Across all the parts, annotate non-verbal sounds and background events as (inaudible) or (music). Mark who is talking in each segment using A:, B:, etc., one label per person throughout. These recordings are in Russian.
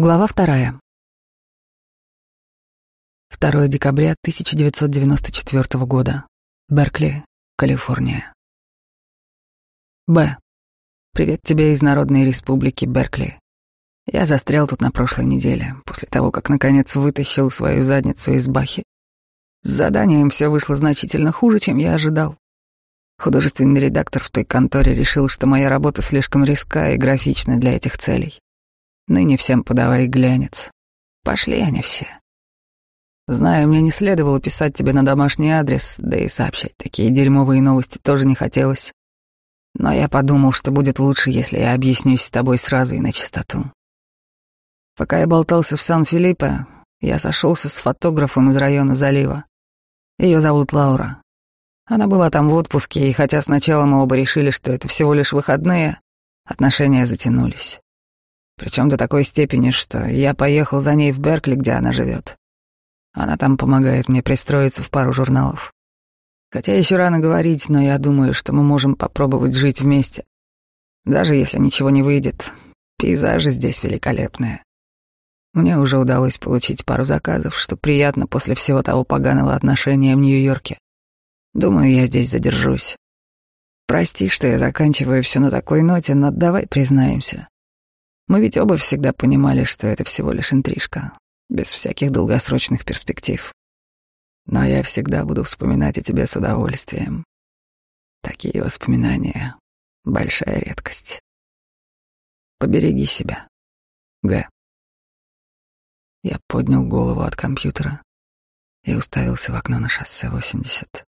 A: Глава вторая. 2 декабря 1994 года. Беркли, Калифорния. Б. Привет тебе из Народной Республики Беркли. Я застрял тут на прошлой неделе, после того, как наконец вытащил свою задницу из бахи. С заданием все вышло значительно хуже, чем я ожидал. Художественный редактор в той конторе решил, что моя работа слишком риска и графична для этих целей. Ныне всем подавай глянец. Пошли они все. Знаю, мне не следовало писать тебе на домашний адрес, да и сообщать такие дерьмовые новости тоже не хотелось. Но я подумал, что будет лучше, если я объяснюсь с тобой сразу и на чистоту. Пока я болтался в Сан-Филиппе, я сошелся с фотографом из района залива. Ее зовут Лаура. Она была там в отпуске, и хотя сначала мы оба решили, что это всего лишь выходные, отношения затянулись. Причем до такой степени, что я поехал за ней в Беркли, где она живет. Она там помогает мне пристроиться в пару журналов. Хотя еще рано говорить, но я думаю, что мы можем попробовать жить вместе. Даже если ничего не выйдет, пейзажи здесь великолепные. Мне уже удалось получить пару заказов, что приятно после всего того поганого отношения в Нью-Йорке. Думаю, я здесь задержусь. Прости, что я заканчиваю все на такой ноте, но давай признаемся. Мы ведь оба всегда понимали, что это всего лишь интрижка, без всяких долгосрочных перспектив. Но я всегда буду вспоминать о тебе с удовольствием. Такие воспоминания — большая редкость. Побереги себя. Г. Я поднял голову от компьютера и уставился в окно на шоссе 80.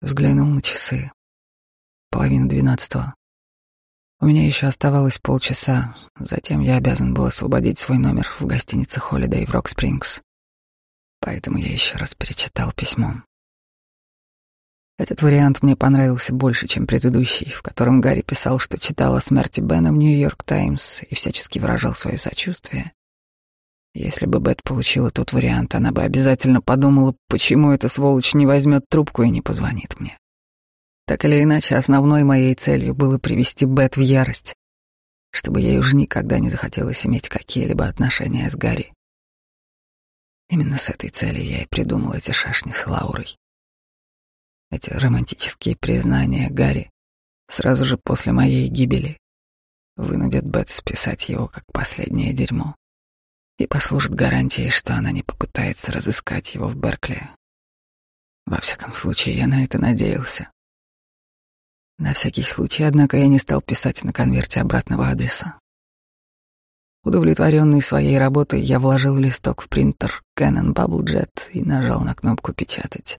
A: Взглянул на часы. Половина двенадцатого. У меня еще оставалось полчаса, затем я обязан был освободить свой номер в гостинице Holiday в Рок-Спрингс. Поэтому я еще раз перечитал письмо. Этот вариант мне понравился больше, чем предыдущий, в котором Гарри писал, что читал о смерти Бена в Нью-Йорк Таймс и всячески выражал свое сочувствие. Если бы Бет получила тот вариант, она бы обязательно подумала, почему эта сволочь не возьмет трубку и не позвонит мне. Так или иначе, основной моей целью было привести Бет в ярость, чтобы ей уже никогда не захотелось иметь какие-либо отношения с Гарри. Именно с этой целью я и придумал эти шашни с Лаурой. Эти романтические признания Гарри сразу же после моей гибели вынудят Бет списать его как последнее дерьмо и послужат гарантией, что она не попытается разыскать его в Беркли. Во всяком случае, я на это надеялся. На всякий случай, однако, я не стал писать на конверте обратного адреса. Удовлетворенный своей работой, я вложил листок в принтер Canon Bubblejet и нажал на кнопку «Печатать».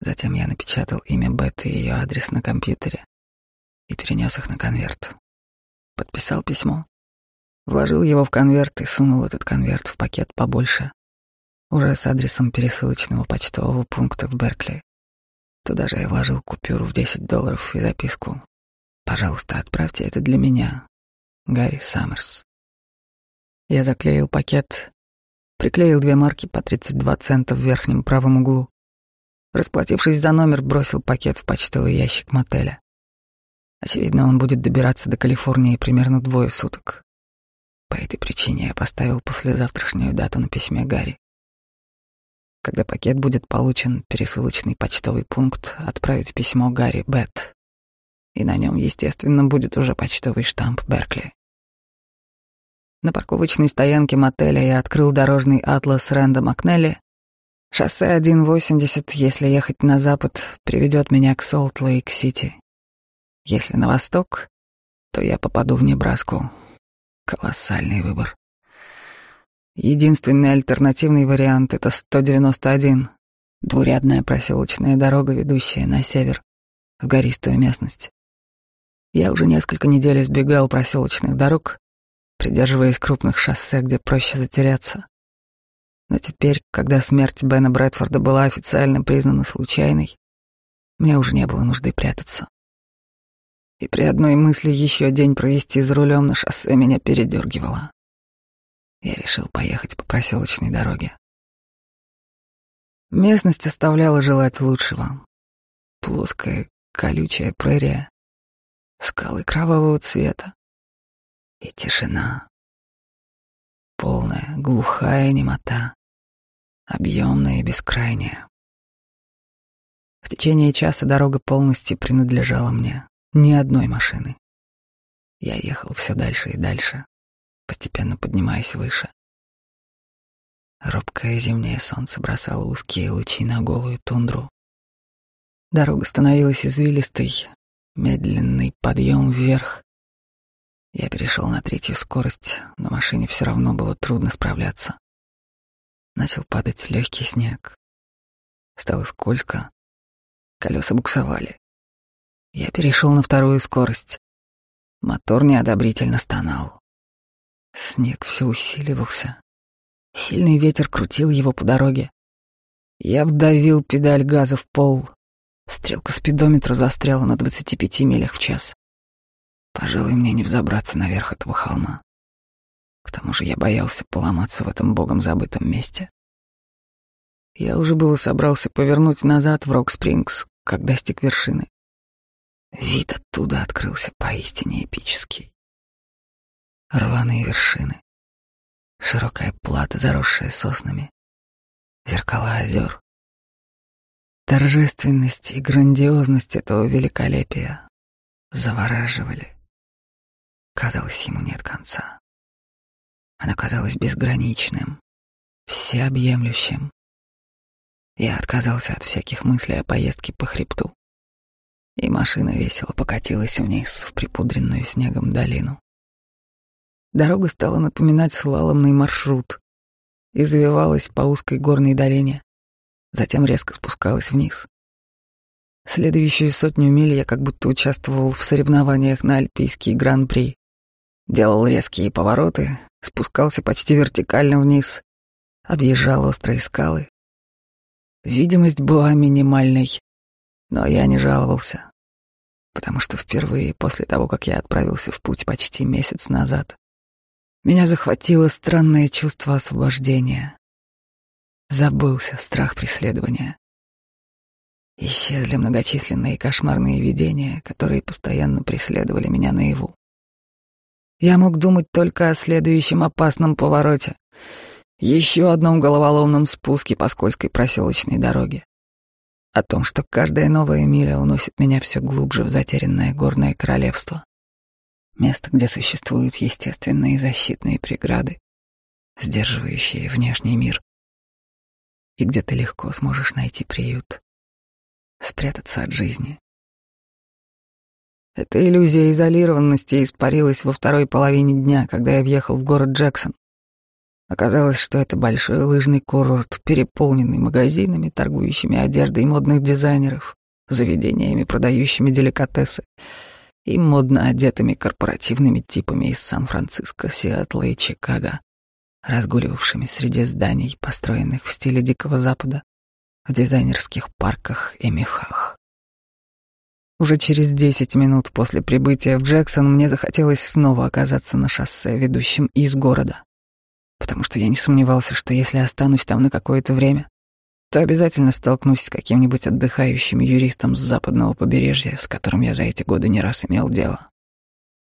A: Затем я напечатал имя Бет и ее адрес на компьютере и перенес их на конверт. Подписал письмо, вложил его в конверт и сунул этот конверт в пакет побольше, уже с адресом пересылочного почтового пункта в Беркли. Туда же я вложил купюру в 10 долларов и записку. «Пожалуйста, отправьте это для меня, Гарри Саммерс». Я заклеил пакет, приклеил две марки по 32 цента в верхнем правом углу. Расплатившись за номер, бросил пакет в почтовый ящик мотеля. Очевидно, он будет добираться до Калифорнии примерно двое суток. По этой причине я поставил послезавтрашнюю дату на письме Гарри. Когда пакет будет получен, пересылочный почтовый пункт отправит письмо Гарри Бет. И на нем, естественно, будет уже почтовый штамп Беркли. На парковочной стоянке мотеля я открыл дорожный атлас Рэнда Макнелли. Шоссе 180, если ехать на запад, приведет меня к Солт-Лейк-Сити. Если на восток, то я попаду в Небраску. Колоссальный выбор. Единственный альтернативный вариант — это 191, двурядная проселочная дорога, ведущая на север, в гористую местность. Я уже несколько недель избегал проселочных дорог, придерживаясь крупных шоссе, где проще затеряться. Но теперь, когда смерть Бена Брэдфорда была официально признана случайной, мне уже не было нужды прятаться. И при одной мысли еще день провести за рулем на шоссе меня передергивало я решил поехать по проселочной дороге. Местность оставляла желать лучшего. Плоская, колючая прерия, скалы кровавого цвета и тишина. полная, глухая немота, объемная и бескрайняя. В течение часа дорога полностью принадлежала мне, ни одной машины. Я ехал все дальше и дальше, постепенно поднимаясь выше. Робкое зимнее солнце бросало узкие лучи на голую тундру. Дорога становилась извилистой, медленный подъем вверх. Я перешел на третью скорость, но машине все равно было трудно справляться. Начал падать легкий снег. Стало скользко. Колеса буксовали. Я перешел на вторую скорость. Мотор неодобрительно стонал. Снег все усиливался. Сильный ветер крутил его по дороге. Я вдавил педаль газа в пол. Стрелка спидометра застряла на 25 милях в час. Пожалуй, мне не взобраться наверх этого холма. К тому же я боялся поломаться в этом богом забытом месте. Я уже было собрался повернуть назад в Рок-Спрингс, как достиг вершины. Вид оттуда открылся поистине эпический. Рваные вершины, широкая плата, заросшая соснами, зеркала озер. Торжественность и грандиозность этого великолепия завораживали. Казалось, ему нет конца. Оно казалось безграничным, всеобъемлющим. Я отказался от всяких мыслей о поездке по хребту, и машина весело покатилась вниз в припудренную снегом долину. Дорога стала напоминать слаломный маршрут и завивалась по узкой горной долине, затем резко спускалась вниз. Следующую сотню миль я как будто участвовал в соревнованиях на Альпийский гран-при. Делал резкие повороты, спускался почти вертикально вниз, объезжал острые скалы. Видимость была минимальной, но я не жаловался, потому что впервые после того, как я отправился в путь почти месяц назад, меня захватило странное чувство освобождения. Забылся страх преследования. Исчезли многочисленные кошмарные видения, которые постоянно преследовали меня наяву. Я мог думать только о следующем опасном повороте, еще одном головоломном спуске по скользкой проселочной дороге, о том, что каждая новая миля уносит меня все глубже в затерянное горное королевство. Место, где существуют естественные защитные преграды, сдерживающие внешний мир. И где ты легко сможешь найти приют, спрятаться от жизни. Эта иллюзия изолированности испарилась во второй половине дня, когда я въехал в город Джексон. Оказалось, что это большой лыжный курорт, переполненный магазинами, торгующими одеждой модных дизайнеров, заведениями, продающими деликатесы, и модно одетыми корпоративными типами из Сан-Франциско, Сиэтла и Чикаго, разгуливавшими среди зданий, построенных в стиле Дикого Запада, в дизайнерских парках и мехах. Уже через десять минут после прибытия в Джексон мне захотелось снова оказаться на шоссе, ведущем из города, потому что я не сомневался, что если останусь там на какое-то время, то обязательно столкнусь с каким-нибудь отдыхающим юристом с западного побережья, с которым я за эти годы не раз имел дело.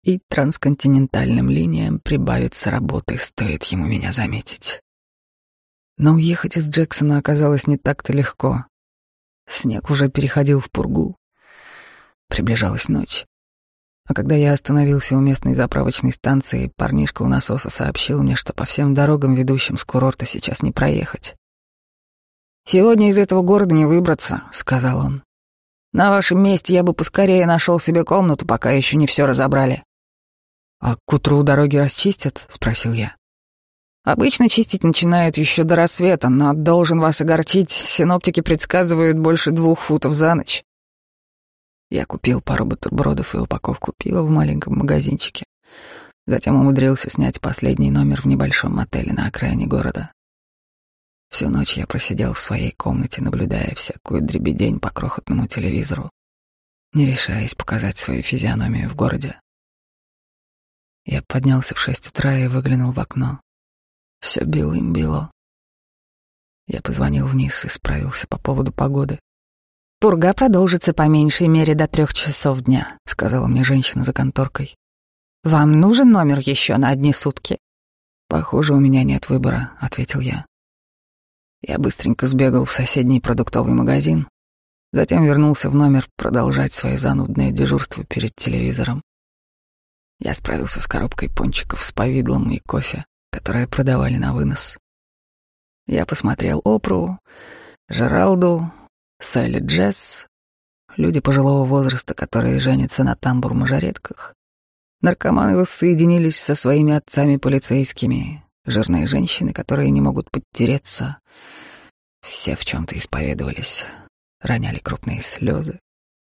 A: И трансконтинентальным линиям прибавится работы, стоит ему меня заметить. Но уехать из Джексона оказалось не так-то легко. Снег уже переходил в пургу. Приближалась ночь. А когда я остановился у местной заправочной станции, парнишка у насоса сообщил мне, что по всем дорогам, ведущим с курорта, сейчас не проехать. «Сегодня из этого города не выбраться», — сказал он. «На вашем месте я бы поскорее нашел себе комнату, пока еще не все разобрали». «А к утру дороги расчистят?» — спросил я. «Обычно чистить начинают еще до рассвета, но должен вас огорчить, синоптики предсказывают больше двух футов за ночь». Я купил пару бутербродов и упаковку пива в маленьком магазинчике. Затем умудрился снять последний номер в небольшом мотеле на окраине города. Всю ночь я просидел в своей комнате, наблюдая всякую дребедень по крохотному телевизору, не решаясь показать свою физиономию в городе. Я поднялся в шесть утра и выглянул в окно. Все белым бело. Я позвонил вниз и справился по поводу погоды. «Пурга продолжится по меньшей мере до трех часов дня», — сказала мне женщина за конторкой. «Вам нужен номер еще на одни сутки?» «Похоже, у меня нет выбора», — ответил я. Я быстренько сбегал в соседний продуктовый магазин, затем вернулся в номер продолжать свое занудное дежурство перед телевизором. Я справился с коробкой пончиков с повидлом и кофе, которые продавали на вынос. Я посмотрел Опру, Жералду, Салли Джесс, люди пожилого возраста, которые женятся на тамбур-мажоретках. Наркоманы воссоединились со своими отцами-полицейскими, жирные женщины, которые не могут подтереться. Все в чем-то исповедовались, роняли крупные слезы,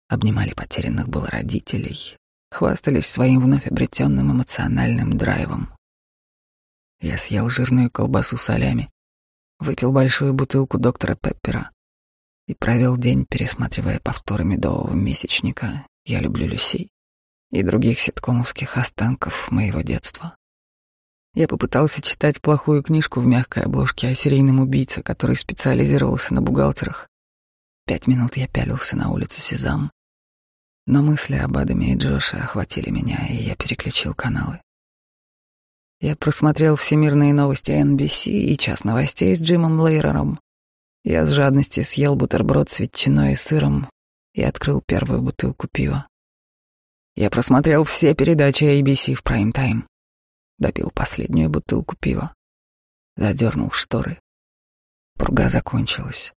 A: обнимали потерянных было родителей, хвастались своим вновь обретенным эмоциональным драйвом. Я съел жирную колбасу солями, выпил большую бутылку доктора Пеппера и провел день, пересматривая повторы медового месячника «Я люблю Люси» и других ситкомовских останков моего детства. Я попытался читать плохую книжку в мягкой обложке о серийном убийце, который специализировался на бухгалтерах. Пять минут я пялился на улицу Сезам. Но мысли об Адаме и Джоше охватили меня, и я переключил каналы. Я просмотрел всемирные новости NBC и час новостей с Джимом Лейрером. Я с жадностью съел бутерброд с ветчиной и сыром и открыл первую бутылку пива. Я просмотрел все передачи ABC в прайм-тайм. Допил последнюю бутылку пива. Задернул шторы. Пруга закончилась.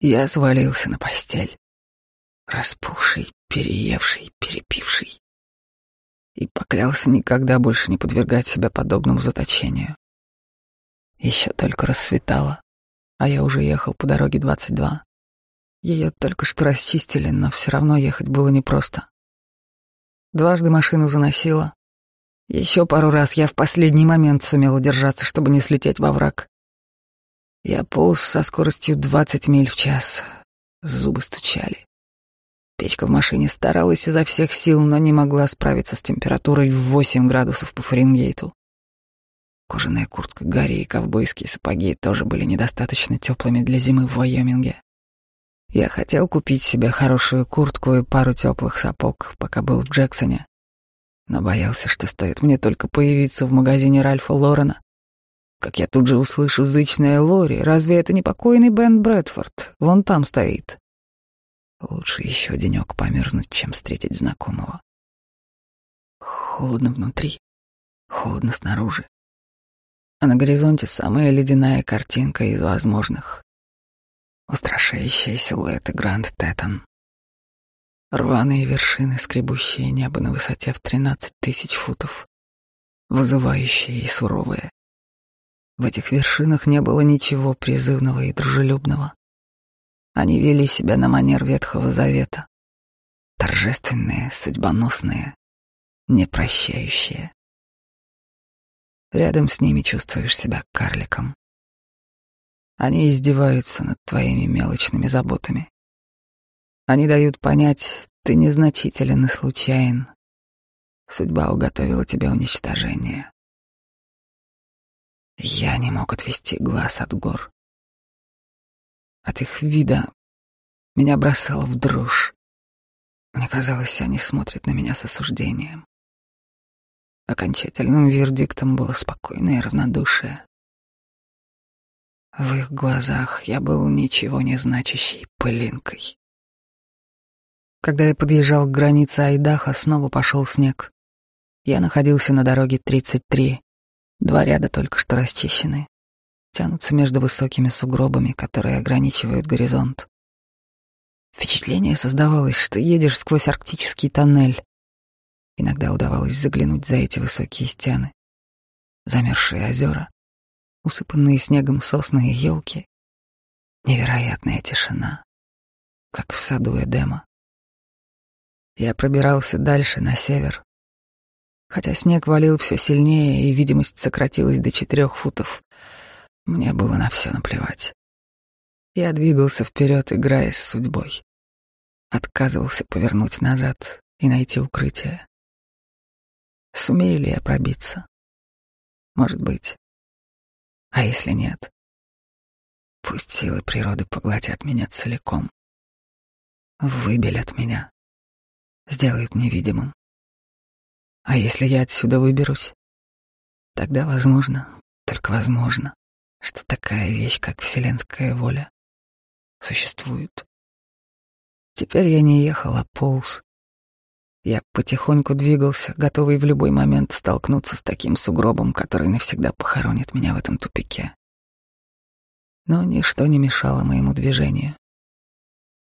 A: Я свалился на постель. Распухший, переевший, перепивший и поклялся никогда больше не подвергать себя подобному заточению. Еще только рассветало, а я уже ехал по дороге 22. Ее только что расчистили, но все равно ехать было непросто. Дважды машину заносило. Еще пару раз я в последний момент сумел удержаться, чтобы не слететь во враг. Я полз со скоростью 20 миль в час. Зубы стучали. Печка в машине старалась изо всех сил, но не могла справиться с температурой в 8 градусов по Фаренгейту. Кожаная куртка Гарри и ковбойские сапоги тоже были недостаточно теплыми для зимы в Вайоминге. Я хотел купить себе хорошую куртку и пару теплых сапог, пока был в Джексоне, но боялся, что стоит мне только появиться в магазине Ральфа Лорена, как я тут же услышу зычное Лори. Разве это не покойный Бен Брэдфорд? Вон там стоит. Лучше еще денек померзнуть, чем встретить знакомого. Холодно внутри, холодно снаружи. А на горизонте самая ледяная картинка из возможных. Устрашающие силуэты Гранд Тетон. Рваные вершины, скребущие небо на высоте в тринадцать тысяч футов. Вызывающие и суровые. В этих вершинах не было ничего призывного и дружелюбного. Они вели себя на манер Ветхого Завета. Торжественные, судьбоносные, непрощающие. Рядом с ними чувствуешь себя карликом. Они издеваются над твоими мелочными заботами. Они дают понять, ты незначителен и случайен. Судьба уготовила тебе уничтожение. Я не мог отвести глаз от гор. От их вида меня бросало в дрожь. Мне казалось, они смотрят на меня с осуждением. Окончательным вердиктом было спокойное равнодушие. В их глазах я был ничего не значащей пылинкой. Когда я подъезжал к границе Айдаха, снова пошел снег. Я находился на дороге 33. Два ряда только что расчищены тянутся между высокими сугробами, которые ограничивают горизонт. Впечатление создавалось, что едешь сквозь арктический тоннель. Иногда удавалось заглянуть за эти высокие стены. Замерзшие озера, усыпанные снегом сосны и елки. Невероятная тишина, как в саду Эдема. Я пробирался дальше, на север. Хотя снег валил все сильнее, и видимость сократилась до четырех футов. Мне было на все наплевать. Я двигался вперед, играя с судьбой. Отказывался повернуть назад и найти укрытие. Сумею ли я пробиться? Может быть. А если нет? Пусть силы природы поглотят меня целиком. Выбелят меня. Сделают невидимым. А если я отсюда выберусь? Тогда возможно, только возможно, что такая вещь, как вселенская воля, существует. Теперь я не ехал, а полз. Я потихоньку двигался, готовый в любой момент столкнуться с таким сугробом, который навсегда похоронит меня в этом тупике. Но ничто не мешало моему движению.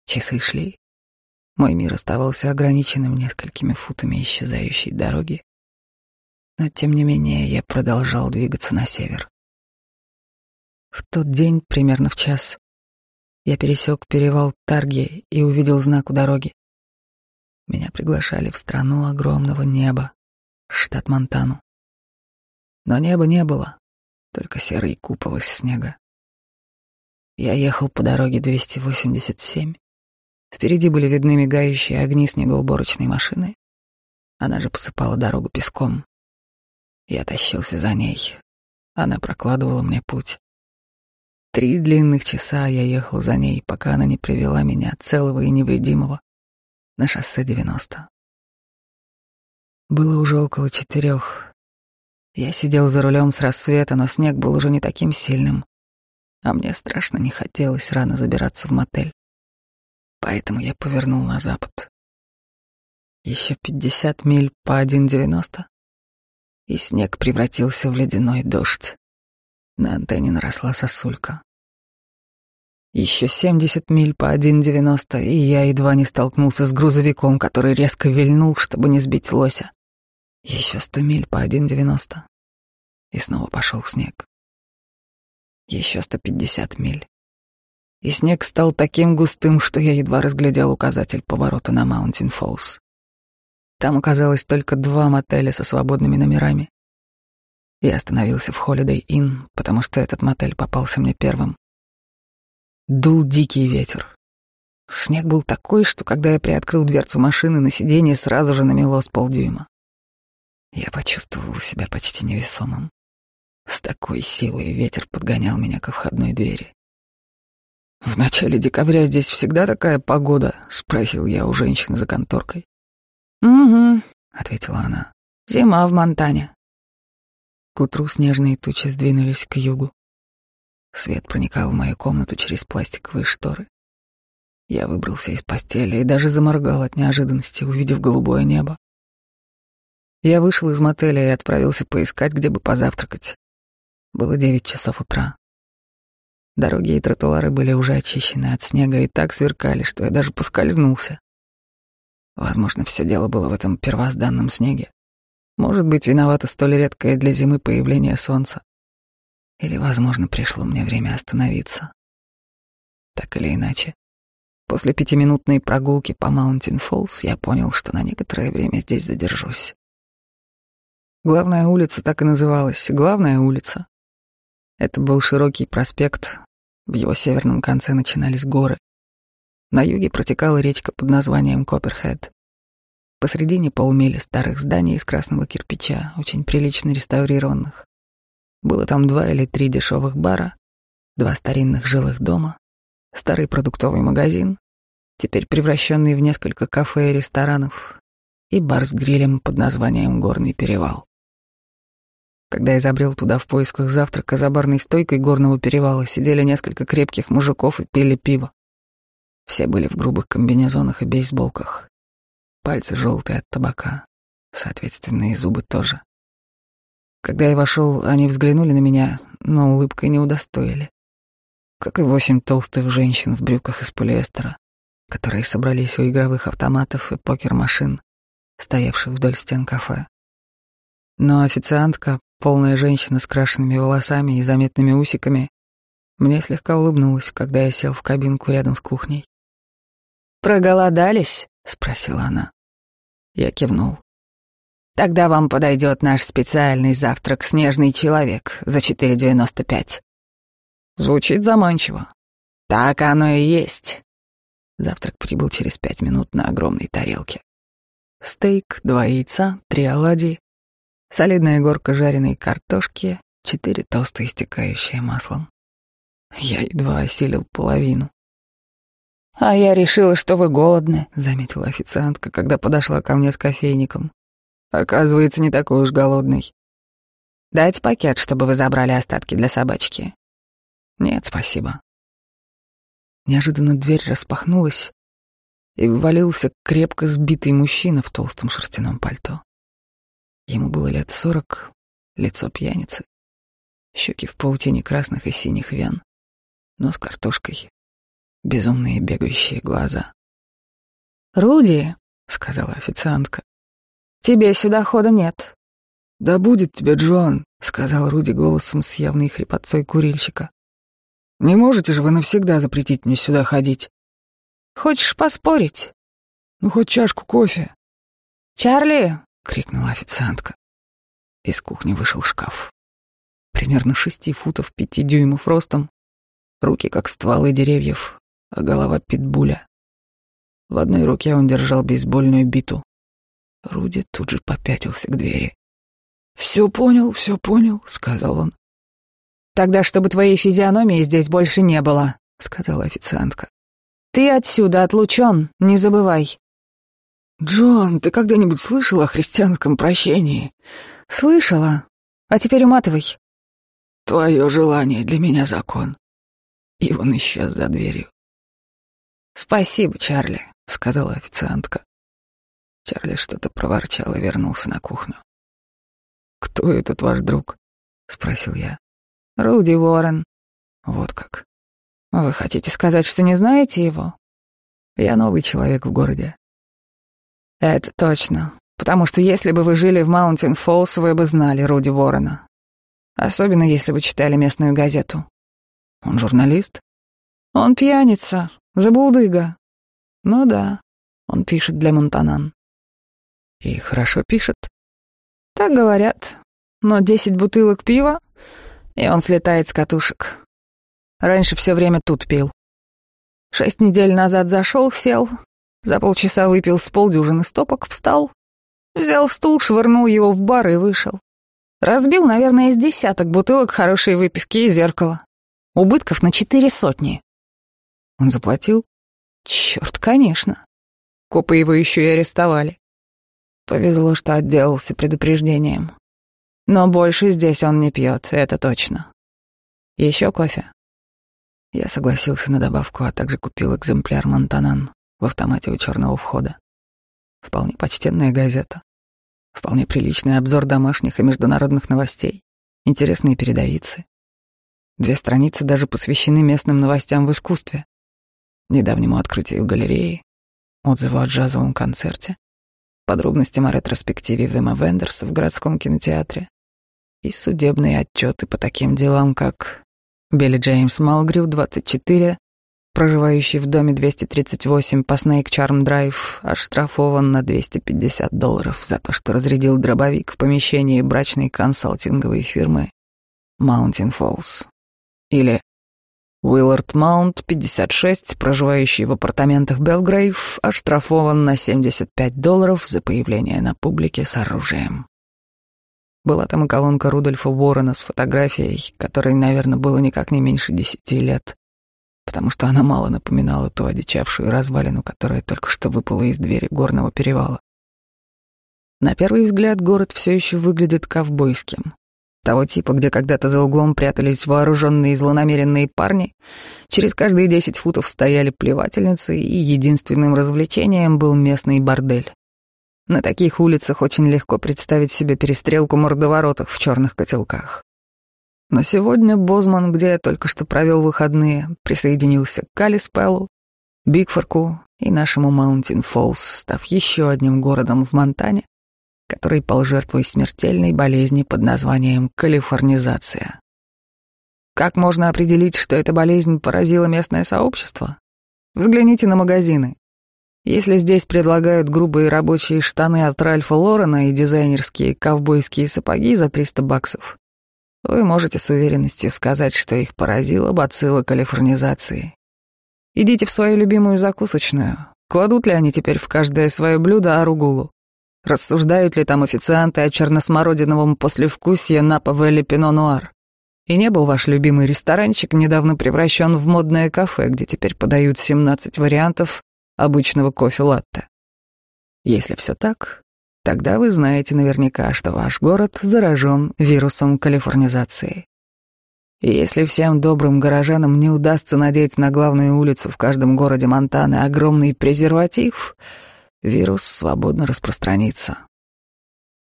A: Часы шли. Мой мир оставался ограниченным несколькими футами исчезающей дороги. Но, тем не менее, я продолжал двигаться на север. В тот день, примерно в час, я пересек перевал Тарги и увидел знак у дороги. Меня приглашали в страну огромного неба, штат Монтану. Но неба не было, только серый купол из снега. Я ехал по дороге 287. Впереди были видны мигающие огни снегоуборочной машины. Она же посыпала дорогу песком. Я тащился за ней. Она прокладывала мне путь. Три длинных часа я ехал за ней, пока она не привела меня, целого и невредимого, на шоссе 90. Было уже около четырех. Я сидел за рулем с рассвета, но снег был уже не таким сильным, а мне страшно не хотелось рано забираться в мотель. Поэтому я повернул на запад. Еще пятьдесят миль по 1,90, и снег превратился в ледяной дождь. На антенне наросла сосулька. Еще семьдесят миль по один девяносто, и я едва не столкнулся с грузовиком, который резко вильнул, чтобы не сбить лося. Еще сто миль по один девяносто, и снова пошел снег. Еще сто пятьдесят миль. И снег стал таким густым, что я едва разглядел указатель поворота на Маунтин Фоллс. Там оказалось только два мотеля со свободными номерами. Я остановился в Holiday Inn, потому что этот мотель попался мне первым. Дул дикий ветер. Снег был такой, что когда я приоткрыл дверцу машины, на сиденье сразу же намело с полдюйма. Я почувствовал себя почти невесомым. С такой силой ветер подгонял меня ко входной двери. «В начале декабря здесь всегда такая погода?» — спросил я у женщины за конторкой. «Угу», — ответила она. «Зима в Монтане. К утру снежные тучи сдвинулись к югу. Свет проникал в мою комнату через пластиковые шторы. Я выбрался из постели и даже заморгал от неожиданности, увидев голубое небо. Я вышел из мотеля и отправился поискать, где бы позавтракать. Было девять часов утра. Дороги и тротуары были уже очищены от снега и так сверкали, что я даже поскользнулся. Возможно, все дело было в этом первозданном снеге. Может быть, виновато столь редкое для зимы появление солнца. Или, возможно, пришло мне время остановиться. Так или иначе, после пятиминутной прогулки по Маунтин Фоллс я понял, что на некоторое время здесь задержусь. Главная улица так и называлась «Главная улица». Это был широкий проспект, в его северном конце начинались горы. На юге протекала речка под названием Копперхед. Посредине полмили старых зданий из красного кирпича, очень прилично реставрированных. Было там два или три дешевых бара, два старинных жилых дома, старый продуктовый магазин, теперь превращенный в несколько кафе и ресторанов, и бар с грилем под названием «Горный перевал». Когда я забрел туда в поисках завтрака, за барной стойкой горного перевала сидели несколько крепких мужиков и пили пиво. Все были в грубых комбинезонах и бейсболках. Пальцы желтые от табака, соответственно, и зубы тоже. Когда я вошел, они взглянули на меня, но улыбкой не удостоили. Как и восемь толстых женщин в брюках из полиэстера, которые собрались у игровых автоматов и покер-машин, стоявших вдоль стен кафе. Но официантка, полная женщина с крашенными волосами и заметными усиками, мне слегка улыбнулась, когда я сел в кабинку рядом с кухней. «Проголодались?» — спросила она. Я кивнул. «Тогда вам подойдет наш специальный завтрак «Снежный человек» за 4,95». Звучит заманчиво. Так оно и есть. Завтрак прибыл через пять минут на огромной тарелке. Стейк, два яйца, три оладьи, солидная горка жареной картошки, четыре тоста, истекающие маслом. Я едва осилил половину. «А я решила, что вы голодны», — заметила официантка, когда подошла ко мне с кофейником. «Оказывается, не такой уж голодный». Дать пакет, чтобы вы забрали остатки для собачки. Нет, спасибо. Неожиданно дверь распахнулась, и ввалился крепко сбитый мужчина в толстом шерстяном пальто. Ему было лет сорок, лицо пьяницы, щеки в паутине красных и синих вен, нос картошкой, безумные бегающие глаза. «Руди», — сказала официантка, — «тебе сюда хода нет». «Да будет тебе, Джон», — сказал Руди голосом с явной хрипотцой курильщика. «Не можете же вы навсегда запретить мне сюда ходить?» «Хочешь поспорить?» «Ну, хоть чашку кофе». «Чарли!» — крикнула официантка. Из кухни вышел шкаф. Примерно шести футов пяти дюймов ростом, руки как стволы деревьев, а голова питбуля. В одной руке он держал бейсбольную биту. Руди тут же попятился к двери. «Все понял, все понял», — сказал он. «Тогда, чтобы твоей физиономии здесь больше не было», — сказала официантка. «Ты отсюда отлучен, не забывай». «Джон, ты когда-нибудь слышал о христианском прощении?» «Слышала. А теперь уматывай». «Твое желание для меня закон». И он исчез за дверью. «Спасибо, Чарли», — сказала официантка. Чарли что-то проворчал и вернулся на кухню. «Кто этот ваш друг?» — спросил я. «Руди Уоррен». «Вот как. Вы хотите сказать, что не знаете его?» «Я новый человек в городе». «Это точно. Потому что если бы вы жили в Маунтин Фоллс, вы бы знали Руди Уоррена. Особенно если бы читали местную газету. Он журналист? Он пьяница, забулдыга. Ну да, он пишет для Монтанан. И хорошо пишет. Так говорят. Но десять бутылок пива, и он слетает с катушек. Раньше все время тут пил. Шесть недель назад зашел, сел, за полчаса выпил с полдюжины стопок, встал, взял стул, швырнул его в бар и вышел. Разбил, наверное, из десяток бутылок хорошей выпивки и зеркала. Убытков на четыре сотни. Он заплатил? Черт, конечно. Копы его еще и арестовали. Повезло, что отделался предупреждением. Но больше здесь он не пьет, это точно. Еще кофе? Я согласился на добавку, а также купил экземпляр «Монтанан» в автомате у черного входа. Вполне почтенная газета. Вполне приличный обзор домашних и международных новостей. Интересные передовицы. Две страницы даже посвящены местным новостям в искусстве. Недавнему открытию галереи, отзыву о джазовом концерте, подробностям о ретроспективе Вима Вендерса в городском кинотеатре и судебные отчеты по таким делам, как Билли Джеймс Малгрив, 24, проживающий в доме 238 по Снейк Чарм Драйв, оштрафован на 250 долларов за то, что разрядил дробовик в помещении брачной консалтинговой фирмы Mountain Falls. Или Уиллард Маунт, 56, проживающий в апартаментах Белгрейв, оштрафован на 75 долларов за появление на публике с оружием. Была там и колонка Рудольфа Уоррена с фотографией, которой, наверное, было никак не меньше десяти лет, потому что она мало напоминала ту одичавшую развалину, которая только что выпала из двери горного перевала. На первый взгляд город все еще выглядит ковбойским. Того типа, где когда-то за углом прятались вооруженные злонамеренные парни, через каждые десять футов стояли плевательницы, и единственным развлечением был местный бордель. На таких улицах очень легко представить себе перестрелку мордоворотов в черных котелках. Но сегодня Бозман, где я только что провел выходные, присоединился к Калиспеллу, Бигфорку и нашему Маунтин Фоллс, став еще одним городом в Монтане, который пал жертвой смертельной болезни под названием калифорнизация. Как можно определить, что эта болезнь поразила местное сообщество? Взгляните на магазины. Если здесь предлагают грубые рабочие штаны от Ральфа Лорена и дизайнерские ковбойские сапоги за 300 баксов, вы можете с уверенностью сказать, что их поразила бацилла калифорнизации. Идите в свою любимую закусочную. Кладут ли они теперь в каждое свое блюдо аругулу? Рассуждают ли там официанты о черносмородиновом послевкусье на Павеле Пино Нуар? И не был ваш любимый ресторанчик недавно превращен в модное кафе, где теперь подают 17 вариантов обычного кофе-латте? Если все так, тогда вы знаете наверняка, что ваш город заражен вирусом калифорнизации. И если всем добрым горожанам не удастся надеть на главную улицу в каждом городе Монтаны огромный презерватив, вирус свободно распространится.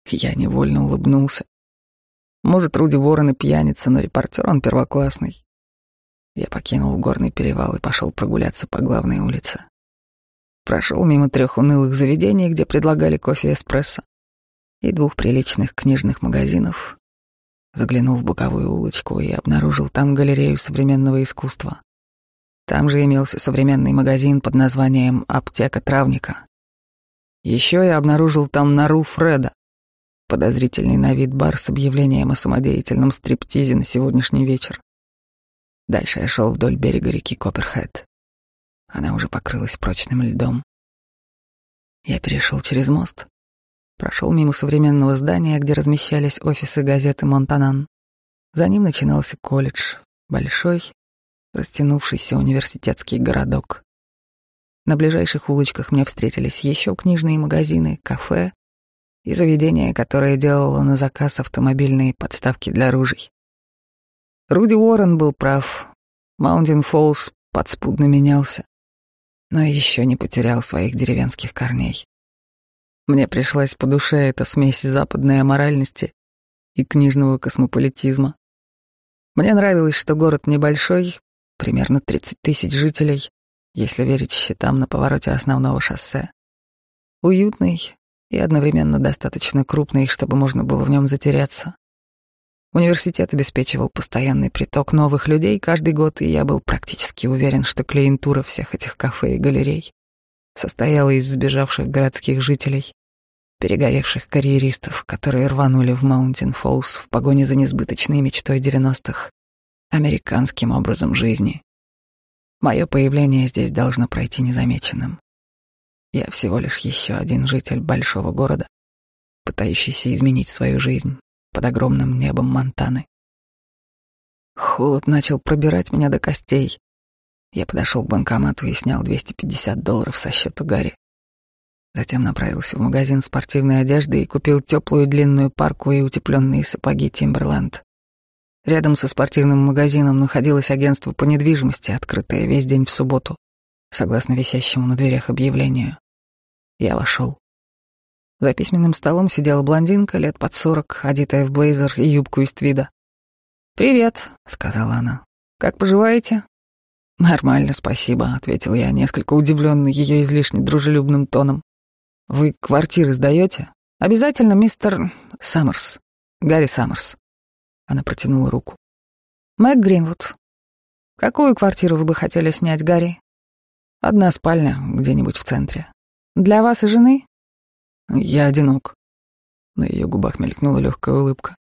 A: Я невольно улыбнулся. Может, Руди Ворон и пьяница, но репортер он первоклассный. Я покинул горный перевал и пошел прогуляться по главной улице. Прошел мимо трех унылых заведений, где предлагали кофе эспрессо, и двух приличных книжных магазинов. Заглянул в боковую улочку и обнаружил там галерею современного искусства. Там же имелся современный магазин под названием «Аптека травника». Еще я обнаружил там нору Фреда, подозрительный на вид бар с объявлением о самодеятельном стриптизе на сегодняшний вечер. Дальше я шел вдоль берега реки Копперхед. Она уже покрылась прочным льдом. Я перешел через мост, прошел мимо современного здания, где размещались офисы газеты «Монтанан». За ним начинался колледж, большой, растянувшийся университетский городок. На ближайших улочках мне встретились еще книжные магазины, кафе и заведение, которое делало на заказ автомобильные подставки для ружей. Руди Уоррен был прав. Маунтин Фоллс подспудно менялся, но еще не потерял своих деревенских корней. Мне пришлась по душе эта смесь западной аморальности и книжного космополитизма. Мне нравилось, что город небольшой, примерно 30 тысяч жителей, если верить счетам на повороте основного шоссе. Уютный, и одновременно достаточно крупный, чтобы можно было в нем затеряться. Университет обеспечивал постоянный приток новых людей каждый год, и я был практически уверен, что клиентура всех этих кафе и галерей состояла из сбежавших городских жителей, перегоревших карьеристов, которые рванули в Маунтин Фоллс в погоне за несбыточной мечтой девяностых, американским образом жизни. Мое появление здесь должно пройти незамеченным. Я всего лишь еще один житель большого города, пытающийся изменить свою жизнь под огромным небом Монтаны. Холод начал пробирать меня до костей. Я подошел к банкомату и снял 250 долларов со счета Гарри. Затем направился в магазин спортивной одежды и купил теплую длинную парку и утепленные сапоги Тимберленд. Рядом со спортивным магазином находилось агентство по недвижимости, открытое весь день в субботу, согласно висящему на дверях объявлению. Я вошел. За письменным столом сидела блондинка лет под сорок, одетая в блейзер и юбку из твида. «Привет», — сказала она. «Как поживаете?» «Нормально, спасибо», — ответил я, несколько удивленный ее излишне дружелюбным тоном. «Вы квартиры сдаете?» «Обязательно, мистер Саммерс. Гарри Саммерс». Она протянула руку. «Мэг Гринвуд. Какую квартиру вы бы хотели снять, Гарри?» «Одна спальня, где-нибудь в центре». Для вас и жены? Я одинок. На ее губах мелькнула легкая улыбка.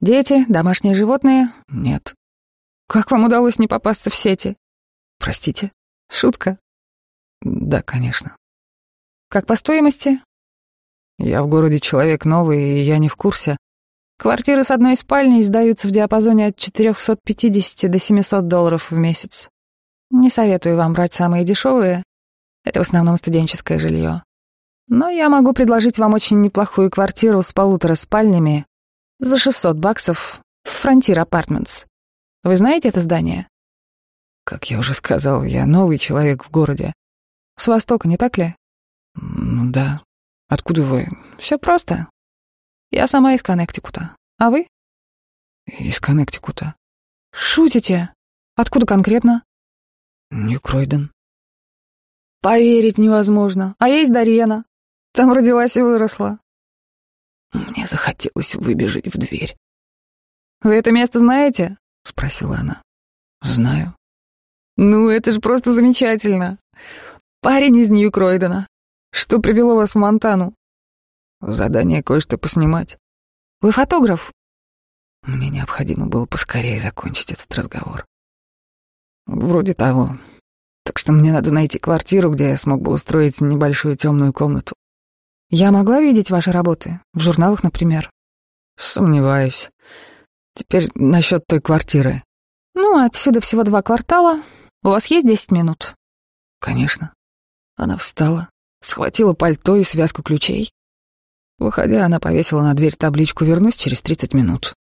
A: Дети, домашние животные? Нет. Как вам удалось не попасться в сети? Простите. Шутка. Да, конечно. Как по стоимости? Я в городе человек новый, и я не в курсе. Квартиры с одной спальней сдаются в диапазоне от 450 до 700 долларов в месяц. Не советую вам брать самые дешевые, это в основном студенческое жилье. Но я могу предложить вам очень неплохую квартиру с полутора спальнями за 600 баксов в Frontier Apartments. Вы знаете это здание? Как я уже сказал, я новый человек в городе. С востока, не так ли? Ну да. Откуда вы? Все просто. Я сама из Коннектикута. А вы? Из Коннектикута. Шутите? Откуда конкретно? Нью-Кройден. Поверить невозможно. А есть Дарьена. Там родилась и выросла. Мне захотелось выбежать в дверь. «Вы это место знаете?» — спросила она. «Знаю». «Ну, это же просто замечательно. Парень из Нью-Кройдена. Что привело вас в Монтану?» «Задание кое-что поснимать». «Вы фотограф?» Мне необходимо было поскорее закончить этот разговор. «Вроде того. Так что мне надо найти квартиру, где я смог бы устроить небольшую темную комнату. Я могла видеть ваши работы? В журналах, например? Сомневаюсь. Теперь насчет той квартиры. Ну, отсюда всего два квартала. У вас есть десять минут? Конечно. Она встала, схватила пальто и связку ключей. Выходя, она повесила на дверь табличку «Вернусь через 30 минут».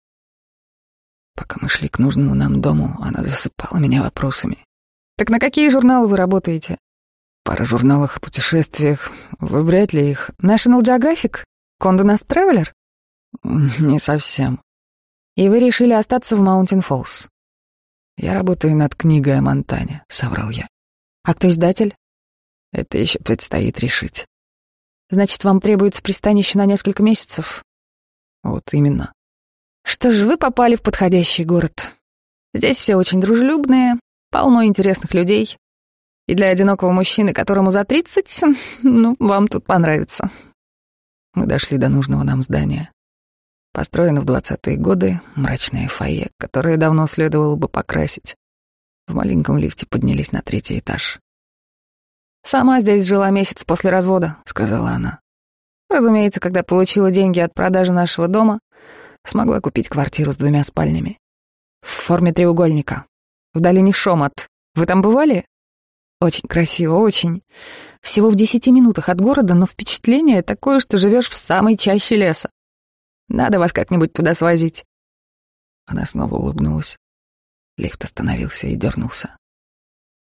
A: Пока мы шли к нужному нам дому, она засыпала меня вопросами. «Так на какие журналы вы работаете?» «Пара журналах о путешествиях. Вы вряд ли их. National Geographic? Condé Nast Traveler?» «Не совсем». «И вы решили остаться в Маунтин Фоллс?» «Я работаю над книгой о Монтане», — соврал я. «А кто издатель?» «Это еще предстоит решить». «Значит, вам требуется пристанище на несколько месяцев?» «Вот именно». «Что же, вы попали в подходящий город. Здесь все очень дружелюбные, полно интересных людей. И для одинокого мужчины, которому за тридцать, (laughs) ну, вам тут понравится». Мы дошли до нужного нам здания. Построено в двадцатые годы, мрачное фойе, которое давно следовало бы покрасить. В маленьком лифте поднялись на третий этаж. «Сама здесь жила месяц после развода», — сказала она. «Разумеется, когда получила деньги от продажи нашего дома, смогла купить квартиру с двумя спальнями. В форме треугольника. В долине Шомат. Вы там бывали? Очень красиво, очень. Всего в десяти минутах от города, но впечатление такое, что живешь в самой чаще леса. Надо вас как-нибудь туда свозить». Она снова улыбнулась. Лифт остановился и дернулся.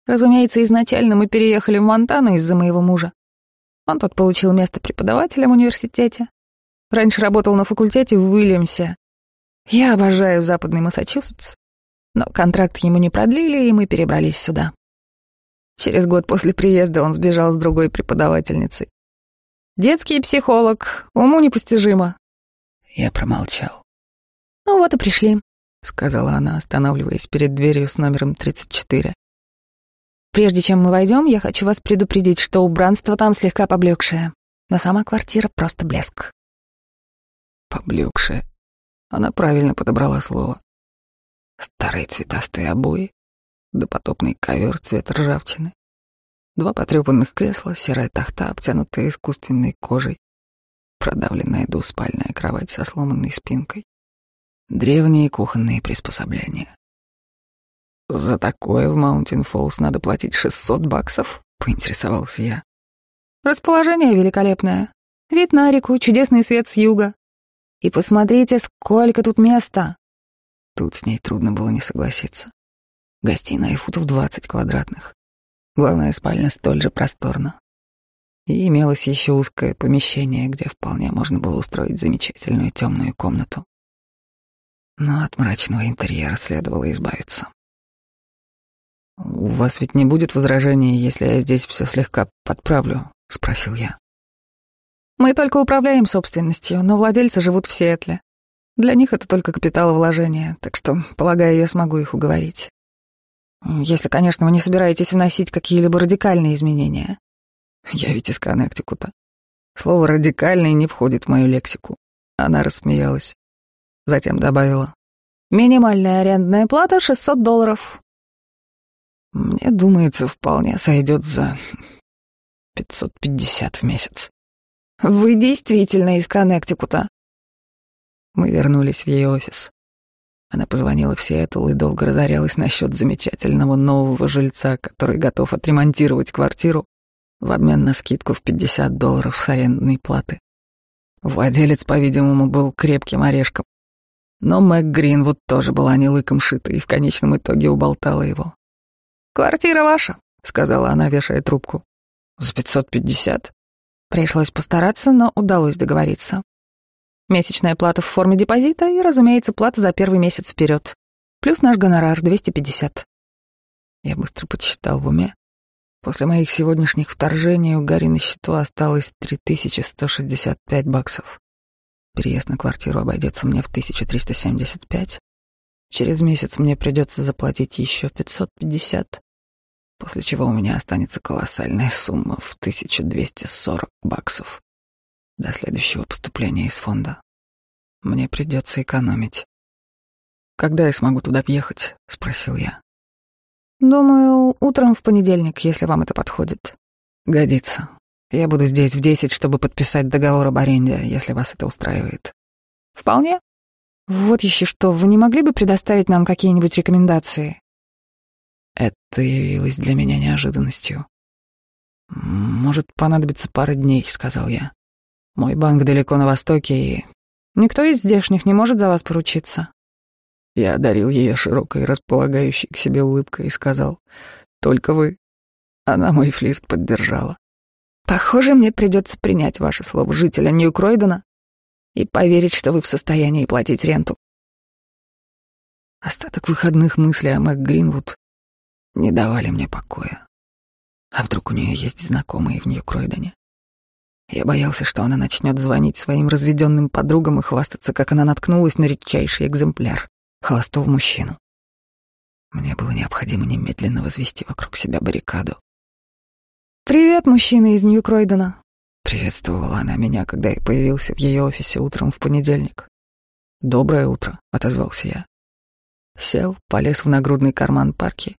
A: Разумеется, изначально мы переехали в Монтану из-за моего мужа. Он тут получил место преподавателя в университете. Раньше работал на факультете в Уильямсе. Я обожаю западный Массачусетс. Но контракт ему не продлили, и мы перебрались сюда. Через год после приезда он сбежал с другой преподавательницей. Детский психолог, уму непостижимо. Я промолчал. «Ну вот и пришли», — сказала она, останавливаясь перед дверью с номером 34. «Прежде чем мы войдем, я хочу вас предупредить, что убранство там слегка поблекшее, но сама квартира просто блеск». «Поблекшее». Она правильно подобрала слово. Старые цветастые обои, допотопный ковер цвета ржавчины, два потрепанных кресла, серая тахта, обтянутая искусственной кожей, продавленная двуспальная кровать со сломанной спинкой, древние кухонные приспособления. «За такое в Маунтин Фоллс надо платить 600 баксов?» — поинтересовался я. «Расположение великолепное. Вид на реку, чудесный свет с юга. И посмотрите, сколько тут места!» Тут с ней трудно было не согласиться. Гостиная футов 20 квадратных. Главная спальня столь же просторна. И имелось еще узкое помещение, где вполне можно было устроить замечательную темную комнату. Но от мрачного интерьера следовало избавиться. «У вас ведь не будет возражений, если я здесь все слегка подправлю?» — спросил я. «Мы только управляем собственностью, но владельцы живут в Сиэтле. Для них это только капиталовложение, так что, полагаю, я смогу их уговорить. Если, конечно, вы не собираетесь вносить какие-либо радикальные изменения. Я ведь из Коннектикута. Слово «радикальный» не входит в мою лексику. Она рассмеялась. Затем добавила. «Минимальная арендная плата — 600 долларов». Мне думается, вполне сойдет за 550 в месяц. Вы действительно из Коннектикута. Мы вернулись в ее офис. Она позвонила в Сиэтл и долго разорялась насчет замечательного нового жильца, который готов отремонтировать квартиру в обмен на скидку в 50 долларов с арендной платы. Владелец, по-видимому, был крепким орешком. Но Мэг Гринвуд тоже была не лыком шита и в конечном итоге уболтала его. «Квартира ваша», — сказала она, вешая трубку. «За 550?» Пришлось постараться, но удалось договориться. Месячная плата в форме депозита и, разумеется, плата за первый месяц вперед. Плюс наш гонорар — 250. Я быстро подсчитал в уме. После моих сегодняшних вторжений у Гарри на счету осталось 3165 баксов. Переезд на квартиру обойдется мне в 1375. Через месяц мне придется заплатить еще 550, после чего у меня останется колоссальная сумма в 1240 баксов до следующего поступления из фонда. Мне придется экономить. «Когда я смогу туда въехать?» — спросил я. «Думаю, утром в понедельник, если вам это подходит». «Годится. Я буду здесь в десять, чтобы подписать договор об аренде, если вас это устраивает». «Вполне. Вот еще что, вы не могли бы предоставить нам какие-нибудь рекомендации?» Это явилось для меня неожиданностью. «Может, понадобится пара дней», — сказал я. Мой банк далеко на востоке, и никто из здешних не может за вас поручиться. Я одарил ее широкой, располагающей к себе улыбкой и сказал, «Только вы». Она мой флирт поддержала. «Похоже, мне придется принять ваше слово жителя Нью-Кройдена и поверить, что вы в состоянии платить ренту». Остаток выходных мыслей о Мэг Гринвуд не давали мне покоя. А вдруг у нее есть знакомые в Нью-Кройдене? Я боялся, что она начнет звонить своим разведенным подругам и хвастаться, как она наткнулась на редчайший экземпляр холостого мужчину. Мне было необходимо немедленно возвести вокруг себя баррикаду. «Привет, мужчина из Нью-Кройдена!» Приветствовала она меня, когда я появился в ее офисе утром в понедельник. «Доброе утро», — отозвался я. Сел, полез в нагрудный карман парки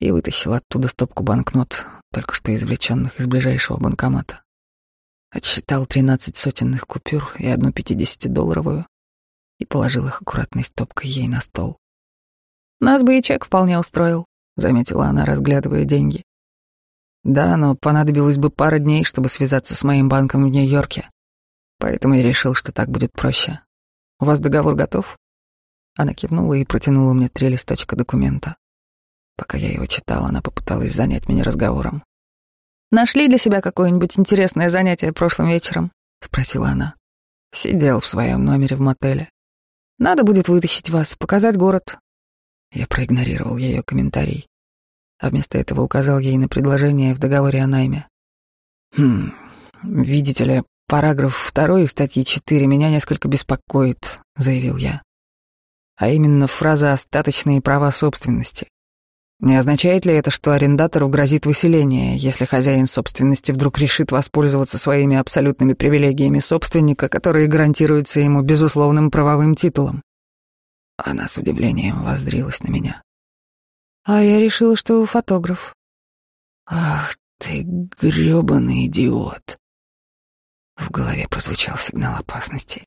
A: и вытащил оттуда стопку банкнот, только что извлеченных из ближайшего банкомата. Отсчитал тринадцать сотенных купюр и одну пятидесятидолларовую и положил их аккуратной стопкой ей на стол. «Нас бы и чек вполне устроил», — заметила она, разглядывая деньги. «Да, но понадобилось бы пара дней, чтобы связаться с моим банком в Нью-Йорке. Поэтому я решил, что так будет проще. У вас договор готов?» Она кивнула и протянула мне три листочка документа. Пока я его читал, она попыталась занять меня разговором. «Нашли для себя какое-нибудь интересное занятие прошлым вечером?» — спросила она. Сидел в своем номере в мотеле. «Надо будет вытащить вас, показать город». Я проигнорировал ее комментарий, а вместо этого указал ей на предложение в договоре о найме. «Хм, видите ли, параграф второй статьи 4 меня несколько беспокоит», — заявил я. А именно фраза «остаточные права собственности». Не означает ли это, что арендатору грозит выселение, если хозяин собственности вдруг решит воспользоваться своими абсолютными привилегиями собственника, которые гарантируются ему безусловным правовым титулом? Она с удивлением воздрилась на меня. А я решила, что фотограф. Ах ты грёбаный идиот. В голове прозвучал сигнал опасности.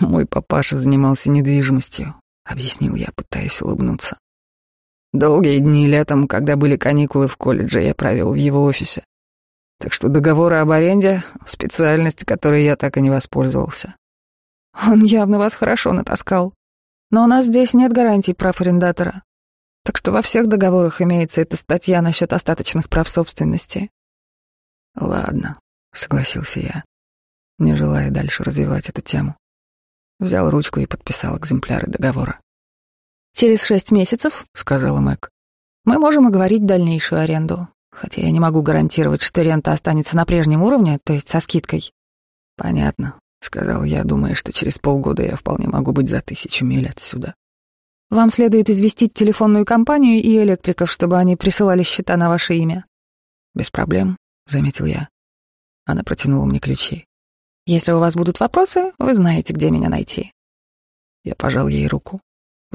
A: Мой папаша занимался недвижимостью, объяснил я, пытаясь улыбнуться. Долгие дни летом, когда были каникулы в колледже, я провел в его офисе. Так что договоры об аренде — специальность, которой я так и не воспользовался. Он явно вас хорошо натаскал. Но у нас здесь нет гарантий прав арендатора. Так что во всех договорах имеется эта статья насчет остаточных прав собственности. Ладно, согласился я, не желая дальше развивать эту тему. Взял ручку и подписал экземпляры договора. «Через шесть месяцев», — сказала Мэг, — «мы можем оговорить дальнейшую аренду, хотя я не могу гарантировать, что рента останется на прежнем уровне, то есть со скидкой». «Понятно», — сказал я, думая, что через полгода я вполне могу быть за тысячу миль отсюда. «Вам следует известить телефонную компанию и электриков, чтобы они присылали счета на ваше имя». «Без проблем», — заметил я. Она протянула мне ключи. «Если у вас будут вопросы, вы знаете, где меня найти». Я пожал ей руку.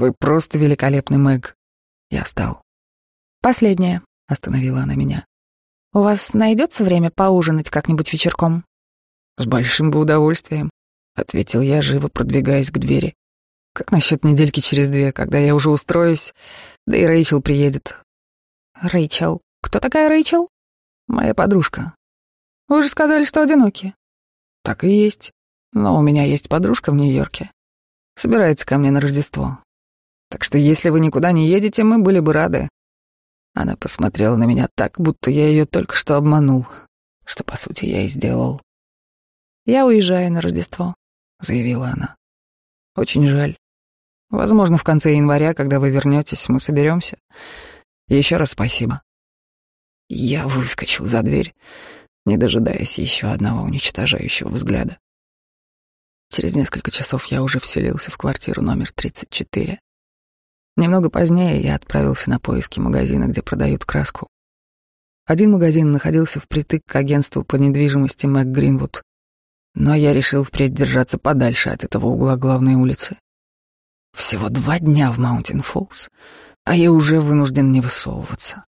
A: Вы просто великолепный, Мэг. Я встал. Последнее, остановила она меня. У вас найдется время поужинать как-нибудь вечерком? С большим бы удовольствием, ответил я, живо продвигаясь к двери. Как насчет недельки через две, когда я уже устроюсь, да и Рэйчел приедет. Рэйчел. Кто такая Рэйчел? Моя подружка. Вы же сказали, что одиноки. Так и есть. Но у меня есть подружка в Нью-Йорке. Собирается ко мне на Рождество. Так что если вы никуда не едете, мы были бы рады. Она посмотрела на меня так, будто я ее только что обманул, что, по сути, я и сделал. «Я уезжаю на Рождество», — заявила она. «Очень жаль. Возможно, в конце января, когда вы вернетесь, мы соберемся. Еще раз спасибо». Я выскочил за дверь, не дожидаясь еще одного уничтожающего взгляда. Через несколько часов я уже вселился в квартиру номер 34. Немного позднее я отправился на поиски магазина, где продают краску. Один магазин находился впритык к агентству по недвижимости Мэг но я решил впредь держаться подальше от этого угла главной улицы. Всего два дня в Маунтин Фоллс, а я уже вынужден не высовываться.